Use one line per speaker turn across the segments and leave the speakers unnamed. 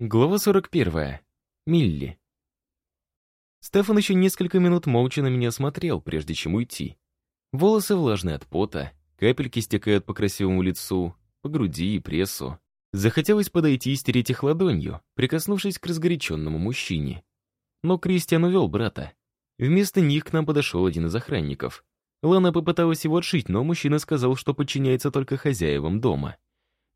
Глава 41. Милли. Стефан еще несколько минут молча на меня смотрел, прежде чем уйти. Волосы влажные от пота, капельки стекают по красивому лицу, по груди и прессу. Захотелось подойти и стереть их ладонью, прикоснувшись к разгоряченному мужчине. Но Кристиан увел брата. Вместо них к нам подошел один из охранников. Лана попыталась его отшить, но мужчина сказал, что подчиняется только хозяевам дома.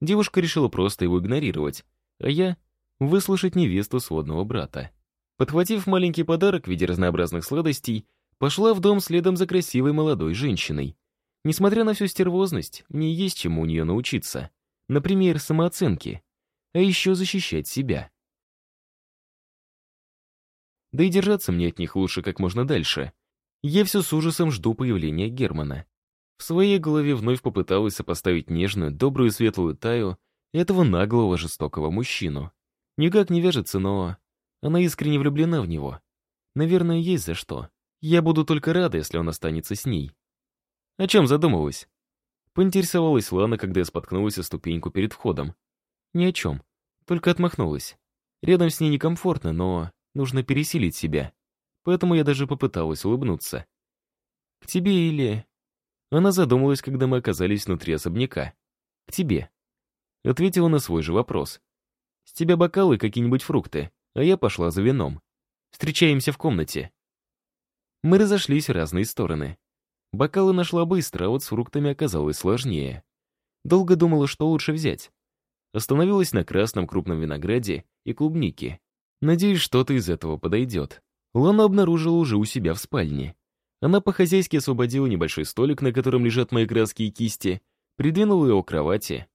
Девушка решила просто его игнорировать, а я выслушать невесту сводного брата. Подхватив маленький подарок в виде разнообразных сладостей, пошла в дом следом за красивой молодой женщиной. Несмотря на всю стервозность, мне есть чему у нее научиться. Например, самооценки. А еще защищать себя. Да и держаться мне от них лучше как можно дальше. Я все с ужасом жду появления Германа. В своей голове вновь попыталась сопоставить нежную, добрую светлую Таю этого наглого жестокого мужчину. Никак не вяжется, но... Она искренне влюблена в него. Наверное, есть за что. Я буду только рада, если он останется с ней. О чем задумалась? Поинтересовалась Лана, когда я споткнулась о ступеньку перед входом. Ни о чем. Только отмахнулась. Рядом с ней некомфортно, но нужно пересилить себя. Поэтому я даже попыталась улыбнуться. «К тебе или...» Она задумалась, когда мы оказались внутри особняка. «К тебе». Ответила на свой же вопрос. С тебя бокалы какие-нибудь фрукты, а я пошла за вином. Встречаемся в комнате. Мы разошлись в разные стороны. Бокалы нашла быстро, а вот с фруктами оказалось сложнее. Долго думала, что лучше взять. Остановилась на красном крупном винограде и клубнике. Надеюсь, что-то из этого подойдет. Лана обнаружила уже у себя в спальне. Она по-хозяйски освободила небольшой столик, на котором лежат мои краски и кисти, придвинула его к кровати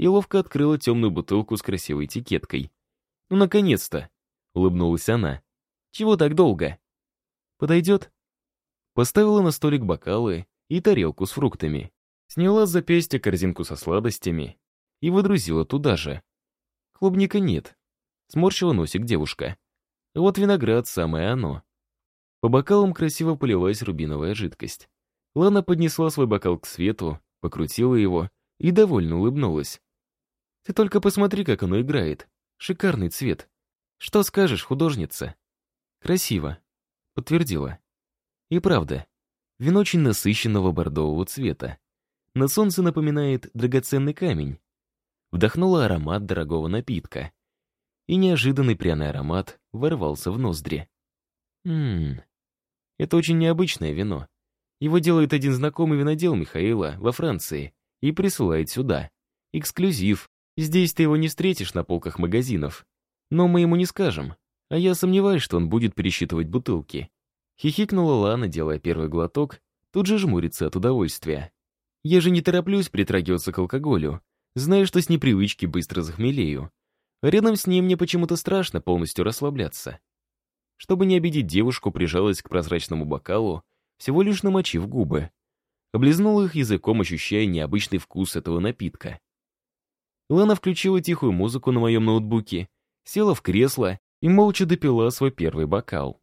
и ловко открыла темную бутылку с красивой этикеткой. «Ну, наконец-то!» — улыбнулась она. «Чего так долго?» «Подойдет?» Поставила на столик бокалы и тарелку с фруктами. Сняла с запястья корзинку со сладостями и выдрузила туда же. Клубника нет. Сморщила носик девушка. Вот виноград самое оно. По бокалам красиво полилась рубиновая жидкость. Лана поднесла свой бокал к свету, покрутила его и довольно улыбнулась. Ты только посмотри, как оно играет. Шикарный цвет. Что скажешь, художница? Красиво. Подтвердила. И правда, вино очень насыщенного бордового цвета. На солнце напоминает драгоценный камень. Вдохнула аромат дорогого напитка. И неожиданный пряный аромат ворвался в ноздри. Ммм, это очень необычное вино. Его делает один знакомый винодел Михаила во Франции и присылает сюда. Эксклюзив, Здесь ты его не встретишь на полках магазинов. Но мы ему не скажем. А я сомневаюсь, что он будет пересчитывать бутылки. Хихикнула Лана, делая первый глоток, тут же жмурится от удовольствия. Я же не тороплюсь притрагиваться к алкоголю. Знаю, что с непривычки быстро захмелею. рядом с ним мне почему-то страшно полностью расслабляться. Чтобы не обидеть девушку, прижалась к прозрачному бокалу, всего лишь намочив губы. Облизнула их языком, ощущая необычный вкус этого напитка. Лана включила тихую музыку на моем ноутбуке, села в кресло и молча допила свой первый бокал.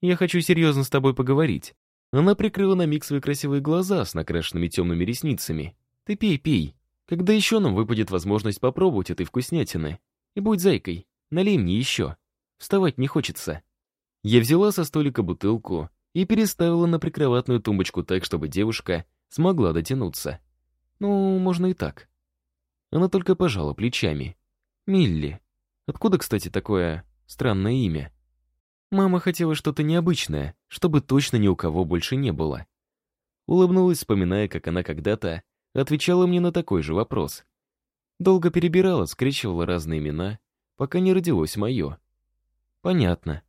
«Я хочу серьезно с тобой поговорить». Она прикрыла на миг свои красивые глаза с накрашенными темными ресницами. «Ты пей, пей. Когда еще нам выпадет возможность попробовать этой вкуснятины? И будь зайкой, налей мне еще. Вставать не хочется». Я взяла со столика бутылку и переставила на прикроватную тумбочку так, чтобы девушка смогла дотянуться. Ну, можно и так. Она только пожала плечами. Милли. Откуда, кстати, такое странное имя? Мама хотела что-то необычное, чтобы точно ни у кого больше не было. Улыбнулась, вспоминая, как она когда-то отвечала мне на такой же вопрос. Долго перебирала, скрещивала разные имена, пока не родилось мое. Понятно.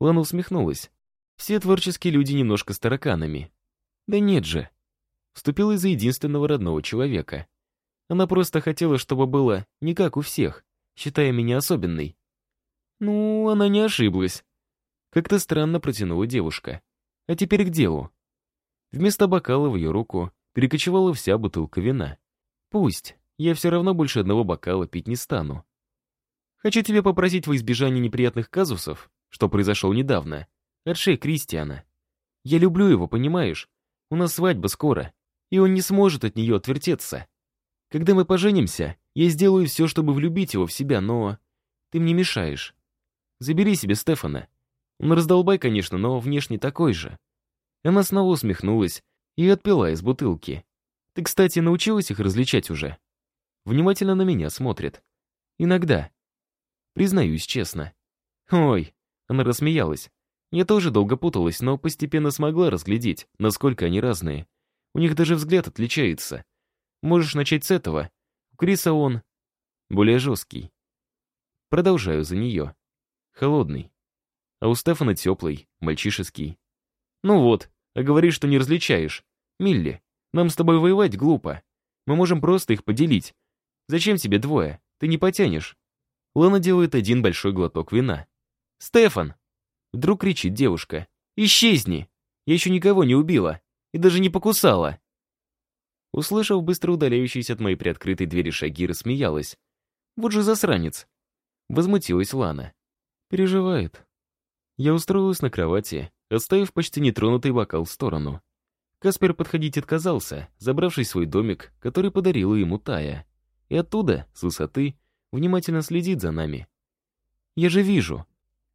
Лана усмехнулась. Все творческие люди немножко с тараканами. Да нет же. Вступила из-за единственного родного человека. Она просто хотела, чтобы было не как у всех, считая меня особенной. Ну, она не ошиблась. Как-то странно протянула девушка. А теперь к делу. Вместо бокала в ее руку перекочевала вся бутылка вина. Пусть, я все равно больше одного бокала пить не стану. Хочу тебя попросить во избежание неприятных казусов, что произошел недавно, от Шей Кристиана. Я люблю его, понимаешь? У нас свадьба скоро, и он не сможет от нее отвертеться. Когда мы поженимся, я сделаю все, чтобы влюбить его в себя, но... Ты мне мешаешь. Забери себе Стефана. Он раздолбай, конечно, но внешне такой же». Она снова усмехнулась и отпила из бутылки. «Ты, кстати, научилась их различать уже?» Внимательно на меня смотрит. «Иногда». Признаюсь честно. «Ой», — она рассмеялась. Я тоже долго путалась, но постепенно смогла разглядеть, насколько они разные. У них даже взгляд отличается. Можешь начать с этого. У Криса он более жесткий. Продолжаю за нее. Холодный. А у Стефана теплый, мальчишеский. Ну вот, а говоришь, что не различаешь. Милли, нам с тобой воевать глупо. Мы можем просто их поделить. Зачем тебе двое? Ты не потянешь. Лана делает один большой глоток вина. «Стефан!» Вдруг кричит девушка. «Исчезни! Я еще никого не убила и даже не покусала!» Услышав быстро удаляющиеся от моей приоткрытой двери шаги, рассмеялась. «Вот же засранец!» Возмутилась Лана. «Переживает». Я устроилась на кровати, оставив почти нетронутый бокал в сторону. Каспер подходить отказался, забравшись в свой домик, который подарила ему Тая. И оттуда, с высоты, внимательно следит за нами. «Я же вижу».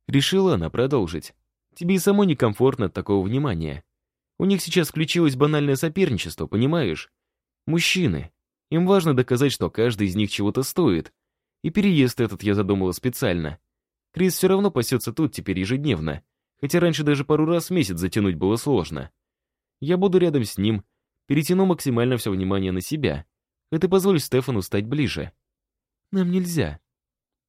Решила она продолжить. «Тебе и самой некомфортно от такого внимания. У них сейчас включилось банальное соперничество, понимаешь? Мужчины. Им важно доказать, что каждый из них чего-то стоит. И переезд этот я задумала специально. Крис все равно пасется тут теперь ежедневно, хотя раньше даже пару раз в месяц затянуть было сложно. Я буду рядом с ним, перетяну максимально все внимание на себя. Это позволит Стефану стать ближе. Нам нельзя.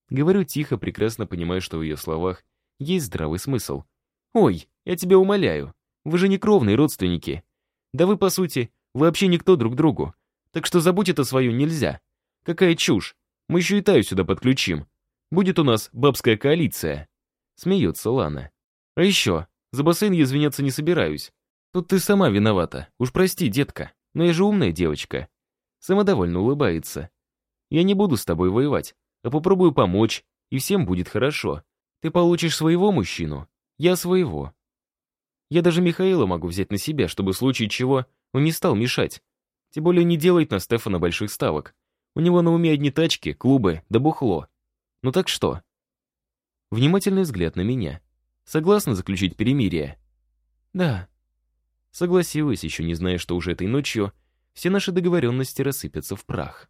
Говорю тихо, прекрасно понимая, что в ее словах есть здравый смысл. «Ой, я тебя умоляю, вы же не кровные родственники. Да вы, по сути, вообще никто друг другу. Так что забудь это свое нельзя. Какая чушь. Мы еще и Таю сюда подключим. Будет у нас бабская коалиция». Смеется Лана. «А еще, за бассейн я извиняться не собираюсь. Тут ты сама виновата. Уж прости, детка, но я же умная девочка». Самодовольно улыбается. «Я не буду с тобой воевать, а попробую помочь, и всем будет хорошо. Ты получишь своего мужчину, я своего. Я даже Михаила могу взять на себя, чтобы в случае чего он не стал мешать. Тем более не делает на Стефана больших ставок. У него на уме одни тачки, клубы да бухло. Ну так что? Внимательный взгляд на меня. Согласна заключить перемирие? Да. Согласилась, еще не зная, что уже этой ночью все наши договоренности рассыпятся в прах.